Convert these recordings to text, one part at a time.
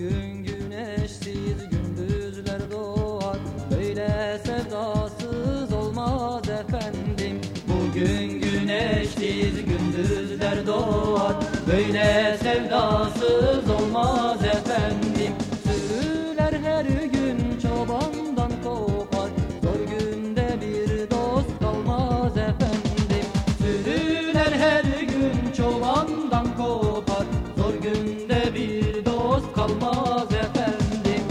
gün güneşsiz gündüzler doğar. Böyle sevdasız olmaz efendim. Bugün güneşsiz gündüzler doğar. Böyle sevdasız kalmaz efendim.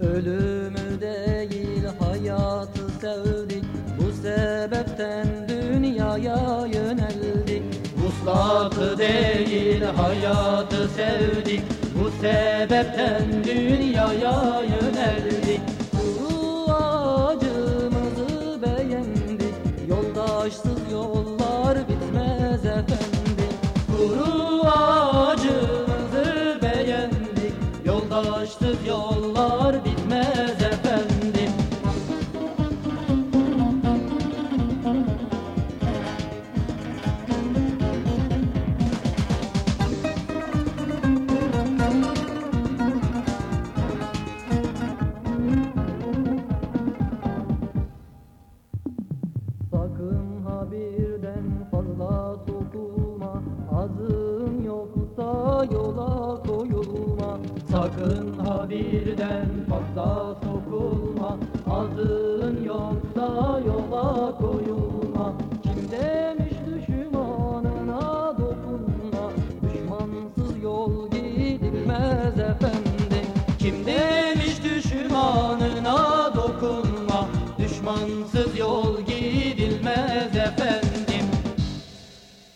Ölümü değil hayatı sevdik. Bu sebepten dünyaya yöneldik. Vuslatı değil hayatı sevdik. Bu sebepten dünyaya yöneldik. Kuru ağacımızı beğendik. Yoldaşsız yollar bitmez efendim. Kuru ağacımızı beğendik. Yoldaşsız yollar bitmez efendim birden fazla sokulma. Azın yoksa yola koyulma. Sakın ha birden fazla sokulma. Azın yoksa yola koyulma. Kim demiş düşmanına dokunma? Düşmansız yol gidilmez efendim. Kim demiş Aşksız yol gidilmez efendim.